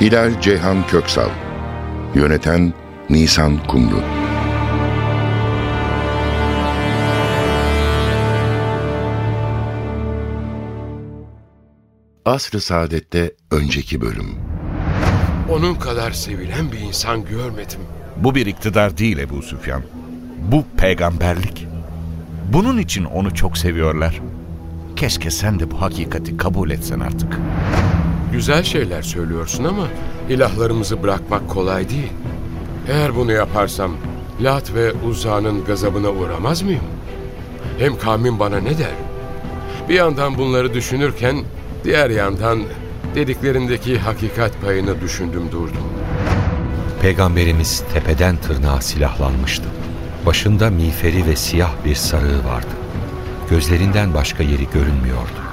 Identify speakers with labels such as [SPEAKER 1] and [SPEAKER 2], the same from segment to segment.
[SPEAKER 1] Hilal Ceyhan Köksal Yöneten Nisan Kumru Asr-ı Saadet'te önceki bölüm
[SPEAKER 2] Onun kadar sevilen bir insan görmedim.
[SPEAKER 3] Bu bir iktidar değil Ebu Süfyan. Bu peygamberlik. Bunun için onu çok seviyorlar. Keşke sen de bu hakikati kabul etsen artık.
[SPEAKER 2] Güzel şeyler söylüyorsun ama ilahlarımızı bırakmak kolay değil. Eğer bunu yaparsam Lat ve Uza'nın gazabına uğramaz mıyım? Hem kavmin bana ne der? Bir yandan bunları düşünürken diğer yandan dediklerindeki hakikat payını düşündüm durdum.
[SPEAKER 4] Peygamberimiz tepeden tırnağa silahlanmıştı. Başında miğferi ve siyah bir sarığı vardı. Gözlerinden başka yeri görünmüyordu.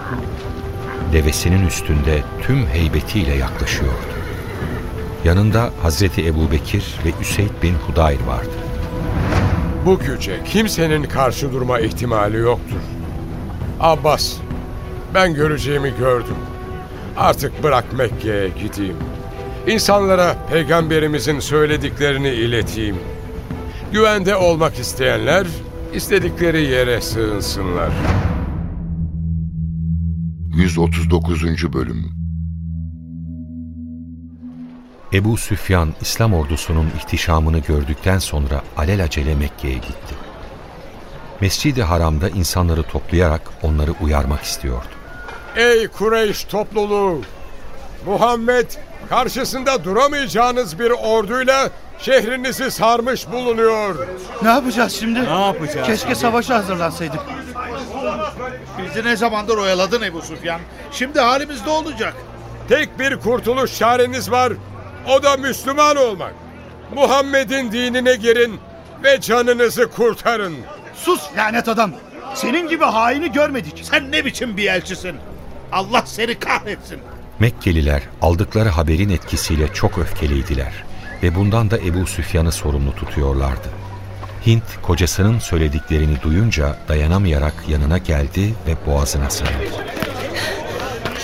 [SPEAKER 4] Devesinin üstünde tüm heybetiyle yaklaşıyordu. Yanında Hazreti Ebu Bekir ve Üseyd bin Hudayr vardı.
[SPEAKER 2] Bu güce kimsenin karşı durma ihtimali yoktur. Abbas, ben göreceğimi gördüm. Artık bırak Mekke'ye gideyim. İnsanlara peygamberimizin söylediklerini ileteyim. Güvende olmak isteyenler istedikleri yere sığınsınlar.
[SPEAKER 1] 139. Bölüm
[SPEAKER 4] Ebu Süfyan İslam ordusunun ihtişamını gördükten sonra alelacele Mekke'ye gitti. Mescid-i Haram'da insanları toplayarak onları uyarmak istiyordu.
[SPEAKER 2] Ey Kureyş topluluğu! Muhammed karşısında duramayacağınız bir orduyla şehrinizi sarmış bulunuyor.
[SPEAKER 5] Ne yapacağız şimdi?
[SPEAKER 6] Ne yapacağız?
[SPEAKER 5] Keşke savaşa hazırlansaydık.
[SPEAKER 6] Bizi ne zamandır oyaladın Ebu Süfyan? Şimdi halimiz ne olacak?
[SPEAKER 2] Tek bir kurtuluş çareniz var. O da Müslüman olmak. Muhammed'in dinine girin ve canınızı kurtarın.
[SPEAKER 5] Sus lanet adam. Senin gibi haini görmedik.
[SPEAKER 6] Sen ne biçim bir elçisin? Allah seni kahretsin.
[SPEAKER 4] Mekkeliler aldıkları haberin etkisiyle çok öfkeliydiler ve bundan da Ebu Süfyan'ı sorumlu tutuyorlardı. Hint kocasının söylediklerini duyunca dayanamayarak yanına geldi ve boğazına sarıldı.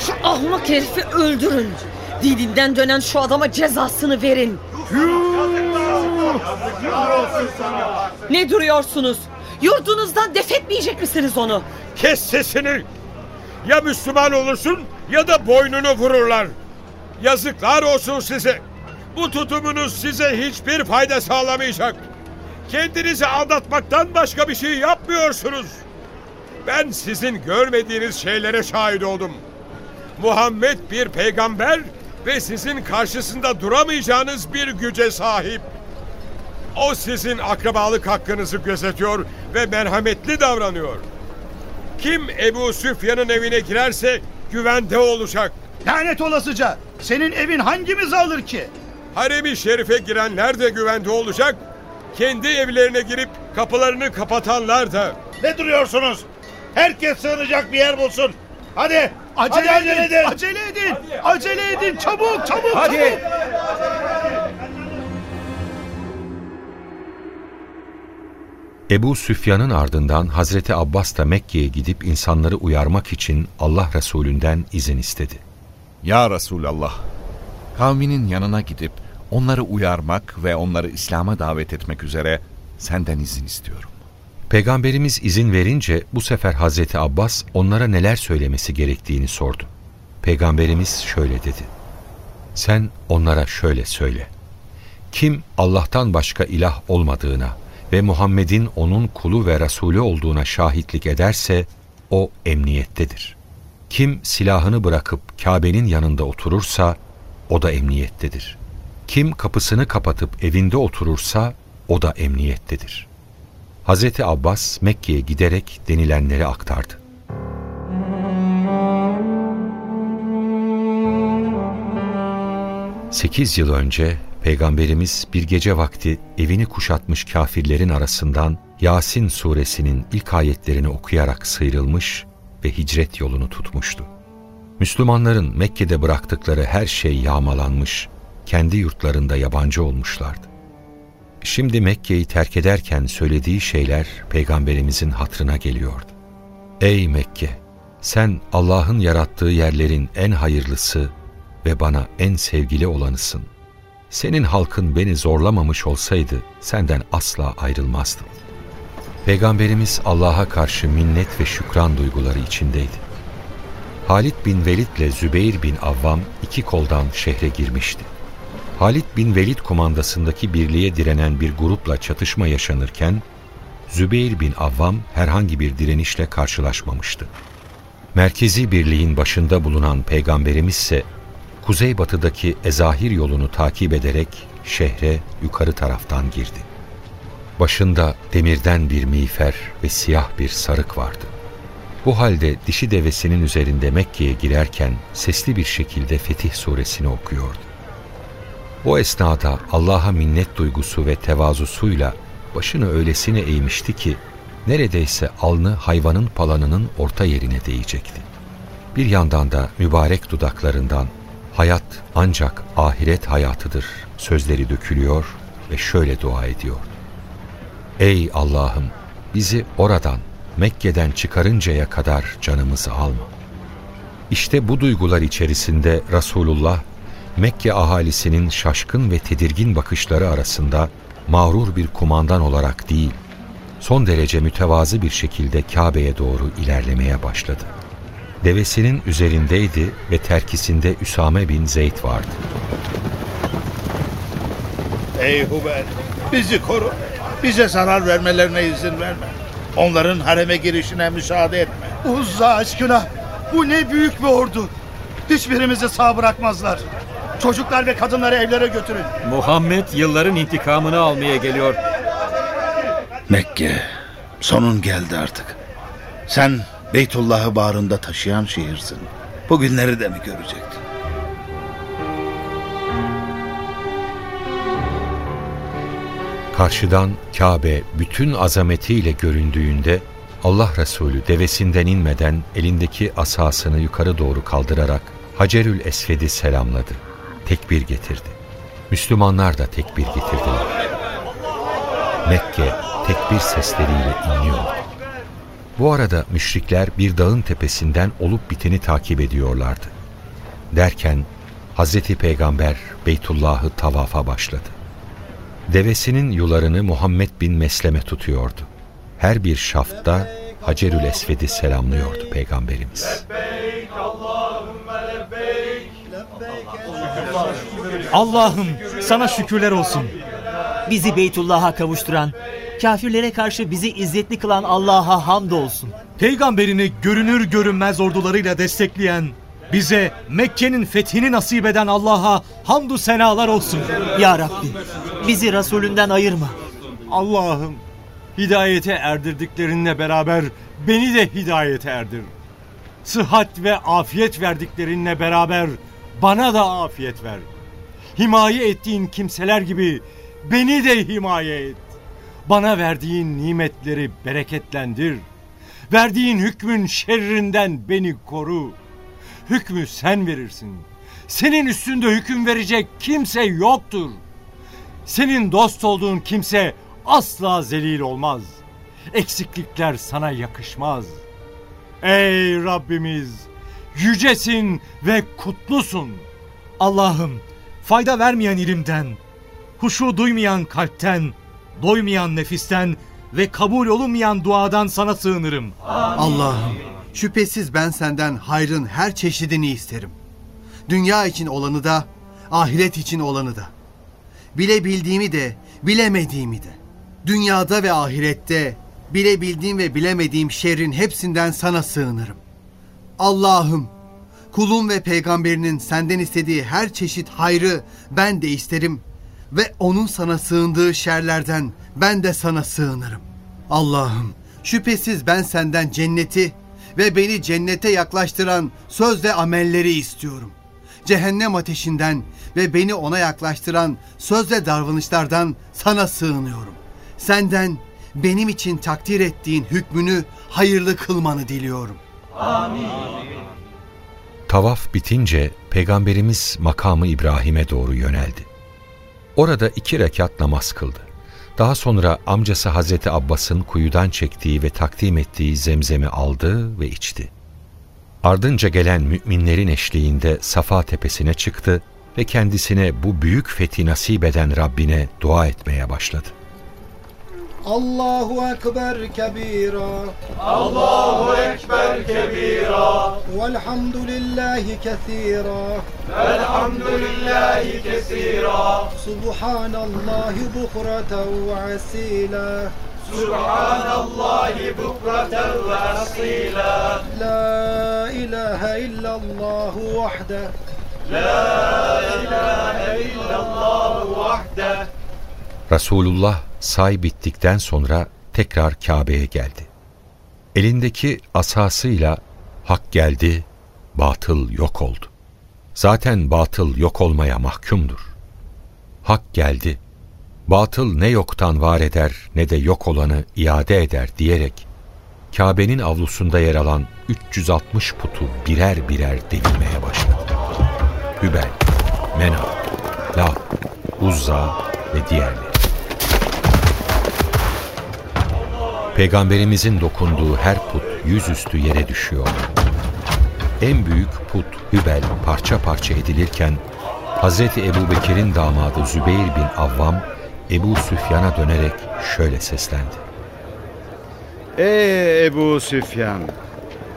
[SPEAKER 7] Şu ahmak herifi öldürün. Dininden dönen şu adama cezasını verin. Ne duruyorsunuz? Yurdunuzdan defetmeyecek misiniz onu?
[SPEAKER 2] Kes sesini. Ya Müslüman olursun ya da boynunu vururlar. Yazıklar olsun size. Bu tutumunuz size hiçbir fayda sağlamayacak. Kendinizi aldatmaktan başka bir şey yapmıyorsunuz. Ben sizin görmediğiniz şeylere şahit oldum. Muhammed bir peygamber ve sizin karşısında duramayacağınız bir güce sahip. O sizin akrabalık hakkınızı gözetiyor ve merhametli davranıyor. Kim Ebu Süfyan'ın evine girerse güvende olacak.
[SPEAKER 5] Lanet olasıca. Senin evin hangimizi alır ki?
[SPEAKER 2] Harem-i Şerif'e girenler de güvende olacak. Kendi evlerine girip kapılarını kapatanlar da.
[SPEAKER 6] Ne duruyorsunuz? Herkes sığınacak bir yer bulsun. Hadi.
[SPEAKER 5] Acele,
[SPEAKER 6] hadi acele
[SPEAKER 5] edin,
[SPEAKER 6] edin.
[SPEAKER 5] Acele edin. Acele edin. Çabuk çabuk
[SPEAKER 6] Hadi.
[SPEAKER 5] çabuk.
[SPEAKER 4] Ebu Süfyan'ın ardından Hazreti Abbas da Mekke'ye gidip insanları uyarmak için Allah Resulünden izin istedi.
[SPEAKER 3] Ya Resulallah, kavminin yanına gidip onları uyarmak ve onları İslam'a davet etmek üzere senden izin istiyorum.
[SPEAKER 4] Peygamberimiz izin verince bu sefer Hazreti Abbas onlara neler söylemesi gerektiğini sordu. Peygamberimiz şöyle dedi. Sen onlara şöyle söyle. Kim Allah'tan başka ilah olmadığına ve Muhammed'in onun kulu ve Resulü olduğuna şahitlik ederse o emniyettedir. Kim silahını bırakıp Kabe'nin yanında oturursa o da emniyettedir. Kim kapısını kapatıp evinde oturursa o da emniyettedir. Hazreti Abbas Mekke'ye giderek denilenleri aktardı. Sekiz yıl önce Peygamberimiz bir gece vakti evini kuşatmış kafirlerin arasından Yasin suresinin ilk ayetlerini okuyarak sıyrılmış ve hicret yolunu tutmuştu. Müslümanların Mekke'de bıraktıkları her şey yağmalanmış, kendi yurtlarında yabancı olmuşlardı. Şimdi Mekke'yi terk ederken söylediği şeyler Peygamberimizin hatrına geliyordu. Ey Mekke! Sen Allah'ın yarattığı yerlerin en hayırlısı ve bana en sevgili olanısın. Senin halkın beni zorlamamış olsaydı senden asla ayrılmazdım. Peygamberimiz Allah'a karşı minnet ve şükran duyguları içindeydi. Halid bin Velid ile Zübeyir bin Avvam iki koldan şehre girmişti. Halid bin Velid komandasındaki birliğe direnen bir grupla çatışma yaşanırken, Zübeyir bin Avvam herhangi bir direnişle karşılaşmamıştı. Merkezi birliğin başında bulunan peygamberimiz ise kuzeybatıdaki Ezahir yolunu takip ederek şehre yukarı taraftan girdi. Başında demirden bir miğfer ve siyah bir sarık vardı. Bu halde dişi devesinin üzerinde Mekke'ye girerken sesli bir şekilde Fetih suresini okuyordu. O esnada Allah'a minnet duygusu ve tevazusuyla başını öylesine eğmişti ki neredeyse alnı hayvanın palanının orta yerine değecekti. Bir yandan da mübarek dudaklarından hayat ancak ahiret hayatıdır sözleri dökülüyor ve şöyle dua ediyor. Ey Allah'ım bizi oradan Mekke'den çıkarıncaya kadar canımızı alma. İşte bu duygular içerisinde Resulullah Mekke ahalisinin şaşkın ve tedirgin bakışları arasında mağrur bir kumandan olarak değil, son derece mütevazı bir şekilde Kabe'ye doğru ilerlemeye başladı. Devesinin üzerindeydi ve terkisinde Üsame bin Zeyd vardı.
[SPEAKER 6] Ey Hubel bizi koru. Bize zarar vermelerine izin verme. Onların hareme girişine müsaade etme.
[SPEAKER 5] Uzza aşkına bu ne büyük bir ordu. Hiçbirimizi sağ bırakmazlar. Çocuklar ve kadınları evlere götürün.
[SPEAKER 8] Muhammed yılların intikamını almaya geliyor.
[SPEAKER 6] Mekke sonun geldi artık. Sen Beytullah'ı bağrında taşıyan şehirsin. Bu günleri de mi görecektin?
[SPEAKER 4] Karşıdan Kabe bütün azametiyle göründüğünde Allah Resulü devesinden inmeden elindeki asasını yukarı doğru kaldırarak Hacerül Esved'i selamladı. Tekbir getirdi. Müslümanlar da tekbir getirdiler. Mekke tekbir sesleriyle inliyordu. Bu arada müşrikler bir dağın tepesinden olup biteni takip ediyorlardı. Derken Hazreti Peygamber Beytullah'ı tavafa başladı. Devesinin yularını Muhammed bin Mesleme tutuyordu. Her bir şafta Hacerül Esved'i selamlıyordu Peygamberimiz.
[SPEAKER 9] Allah'ım sana şükürler olsun. Bizi Beytullah'a kavuşturan, kafirlere karşı bizi izzetli kılan Allah'a hamdolsun.
[SPEAKER 10] Peygamberini görünür görünmez ordularıyla destekleyen, bize Mekke'nin fethini nasip eden Allah'a hamdü senalar olsun.
[SPEAKER 9] Ya Rabbi bizi Resulünden ayırma.
[SPEAKER 10] Allah'ım hidayete erdirdiklerinle beraber beni de hidayete erdir. Sıhhat ve afiyet verdiklerinle beraber bana da afiyet ver. Himaye ettiğin kimseler gibi beni de himaye et. Bana verdiğin nimetleri bereketlendir. Verdiğin hükmün şerrinden beni koru. Hükmü sen verirsin. Senin üstünde hüküm verecek kimse yoktur. Senin dost olduğun kimse asla zelil olmaz. Eksiklikler sana yakışmaz. Ey Rabbimiz, yücesin ve kutlusun. Allah'ım, fayda vermeyen ilimden, huşu duymayan kalpten, doymayan nefisten ve kabul olunmayan duadan sana sığınırım.
[SPEAKER 11] Allah'ım, şüphesiz ben senden hayrın her çeşidini isterim. Dünya için olanı da, ahiret için olanı da. Bilebildiğimi de, bilemediğimi de. Dünyada ve ahirette bilebildiğim ve bilemediğim şerrin hepsinden sana sığınırım. Allah'ım, kulun ve peygamberinin senden istediği her çeşit hayrı ben de isterim ve onun sana sığındığı şerlerden ben de sana sığınırım. Allah'ım, şüphesiz ben senden cenneti ve beni cennete yaklaştıran söz ve amelleri istiyorum. cehennem ateşinden ve beni ona yaklaştıran söz ve davranışlardan sana sığınıyorum. Senden benim için takdir ettiğin hükmünü hayırlı kılmanı diliyorum.
[SPEAKER 4] Tavaf bitince Peygamberimiz makamı İbrahim'e doğru yöneldi. Orada iki rekat namaz kıldı. Daha sonra amcası Hazreti Abbas'ın kuyudan çektiği ve takdim ettiği zemzemi aldı ve içti. Ardınca gelen müminlerin eşliğinde Safa tepesine çıktı ve kendisine bu büyük fethi nasip eden Rabbine dua etmeye başladı.
[SPEAKER 12] الله أكبر كبيرا
[SPEAKER 13] الله أكبر كبيرا
[SPEAKER 12] والحمد لله
[SPEAKER 13] كثيرا الحمد
[SPEAKER 12] لله كثيرا سبحان الله
[SPEAKER 13] بكرة وعسيلا سبحان الله
[SPEAKER 12] بكرة وأصيلا لا إله
[SPEAKER 13] إلا الله وحده لا
[SPEAKER 4] إله إلا الله وحده رسول الله say bittikten sonra tekrar Kabe'ye geldi. Elindeki asasıyla hak geldi, batıl yok oldu. Zaten batıl yok olmaya mahkumdur. Hak geldi, batıl ne yoktan var eder ne de yok olanı iade eder diyerek Kabe'nin avlusunda yer alan 360 putu birer birer devirmeye başladı. Hübel, Mena, Lav, Uzza ve diğerleri. Peygamberimizin dokunduğu her put yüzüstü yere düşüyor. En büyük put Hübel parça parça edilirken Hazreti Ebu Bekir'in damadı Zübeyir bin Avvam Ebu Süfyan'a dönerek şöyle seslendi.
[SPEAKER 14] Ee Ebu Süfyan,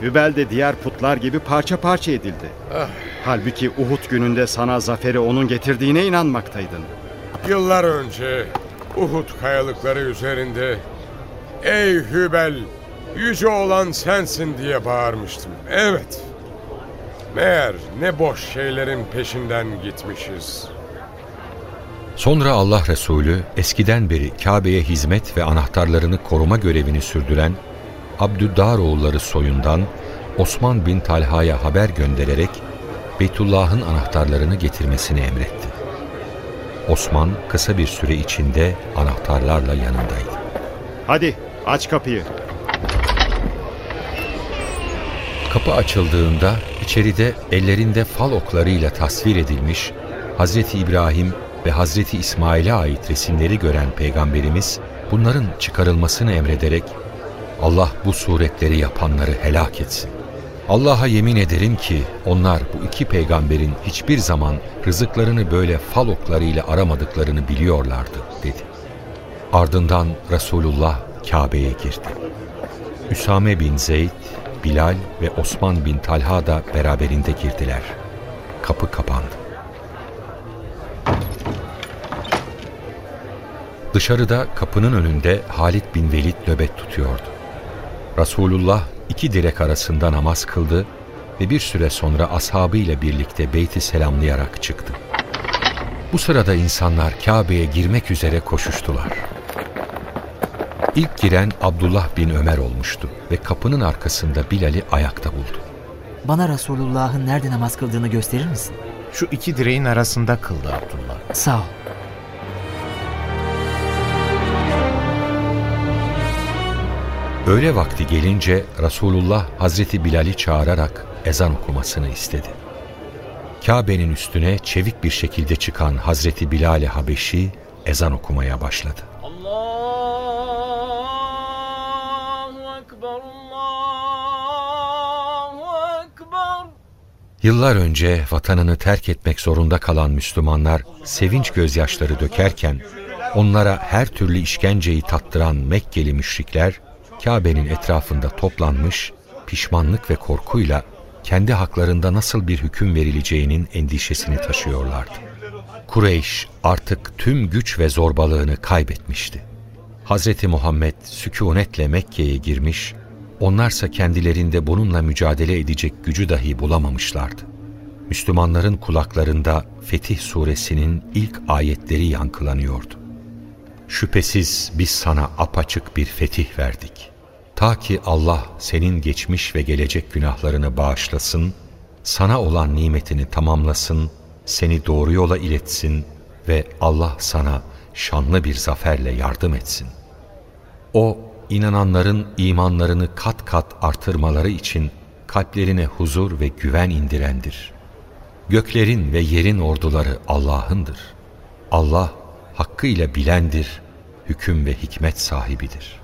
[SPEAKER 14] Hübel de diğer putlar gibi parça parça edildi.
[SPEAKER 2] Ah.
[SPEAKER 14] Halbuki Uhud gününde sana zaferi onun getirdiğine inanmaktaydın.
[SPEAKER 2] Yıllar önce Uhud kayalıkları üzerinde Ey Hübel, yüce olan sensin diye bağırmıştım. Evet. Meğer ne boş şeylerin peşinden gitmişiz.
[SPEAKER 4] Sonra Allah Resulü eskiden beri Kabe'ye hizmet ve anahtarlarını koruma görevini sürdüren Abdüddaroğulları soyundan Osman bin Talha'ya haber göndererek Beytullah'ın anahtarlarını getirmesini emretti. Osman kısa bir süre içinde anahtarlarla yanındaydı.
[SPEAKER 14] Hadi aç kapıyı.
[SPEAKER 4] Kapı açıldığında içeride ellerinde fal oklarıyla tasvir edilmiş Hazreti İbrahim ve Hazreti İsmail'e ait resimleri gören Peygamberimiz bunların çıkarılmasını emrederek Allah bu suretleri yapanları helak etsin. Allah'a yemin ederim ki onlar bu iki peygamberin hiçbir zaman rızıklarını böyle fal oklarıyla aramadıklarını biliyorlardı dedi. Ardından Resulullah Kabe'ye girdi. Üsame bin Zeyd, Bilal ve Osman bin Talha da beraberinde girdiler. Kapı kapandı. Dışarıda kapının önünde Halid bin Velid nöbet tutuyordu. Resulullah iki direk arasında namaz kıldı ve bir süre sonra ashabıyla birlikte beyti selamlayarak çıktı. Bu sırada insanlar Kabe'ye girmek üzere koşuştular. İlk giren Abdullah bin Ömer olmuştu ve kapının arkasında Bilal'i ayakta buldu.
[SPEAKER 9] Bana Resulullah'ın nerede namaz kıldığını gösterir misin?
[SPEAKER 15] Şu iki direğin arasında kıldı Abdullah.
[SPEAKER 9] Sağ ol.
[SPEAKER 4] Öğle vakti gelince Resulullah Hazreti Bilal'i çağırarak ezan okumasını istedi. Kabe'nin üstüne çevik bir şekilde çıkan Hazreti Bilal-i Habeşi ezan okumaya başladı. Yıllar önce vatanını terk etmek zorunda kalan Müslümanlar sevinç gözyaşları dökerken onlara her türlü işkenceyi tattıran Mekkeli müşrikler Kabe'nin etrafında toplanmış pişmanlık ve korkuyla kendi haklarında nasıl bir hüküm verileceğinin endişesini taşıyorlardı. Kureyş artık tüm güç ve zorbalığını kaybetmişti. Hz. Muhammed sükunetle Mekke'ye girmiş, onlarsa kendilerinde bununla mücadele edecek gücü dahi bulamamışlardı. Müslümanların kulaklarında Fetih suresinin ilk ayetleri yankılanıyordu. Şüphesiz biz sana apaçık bir fetih verdik. Ta ki Allah senin geçmiş ve gelecek günahlarını bağışlasın sana olan nimetini tamamlasın, seni doğru yola iletsin ve Allah sana şanlı bir zaferle yardım etsin. O, inananların imanlarını kat kat artırmaları için kalplerine huzur ve güven indirendir. Göklerin ve yerin orduları Allah'ındır. Allah, hakkıyla bilendir, hüküm ve hikmet sahibidir.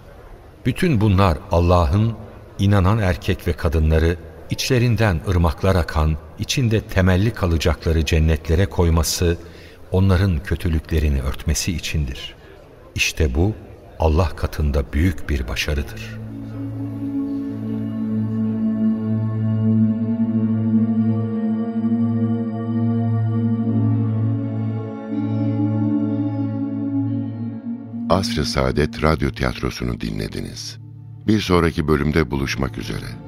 [SPEAKER 4] Bütün bunlar Allah'ın inanan erkek ve kadınları içlerinden ırmaklar akan, içinde temelli kalacakları cennetlere koyması, onların kötülüklerini örtmesi içindir. İşte bu Allah katında büyük bir başarıdır.
[SPEAKER 1] Asr-ı Saadet Radyo Tiyatrosu'nu dinlediniz. Bir sonraki bölümde buluşmak üzere.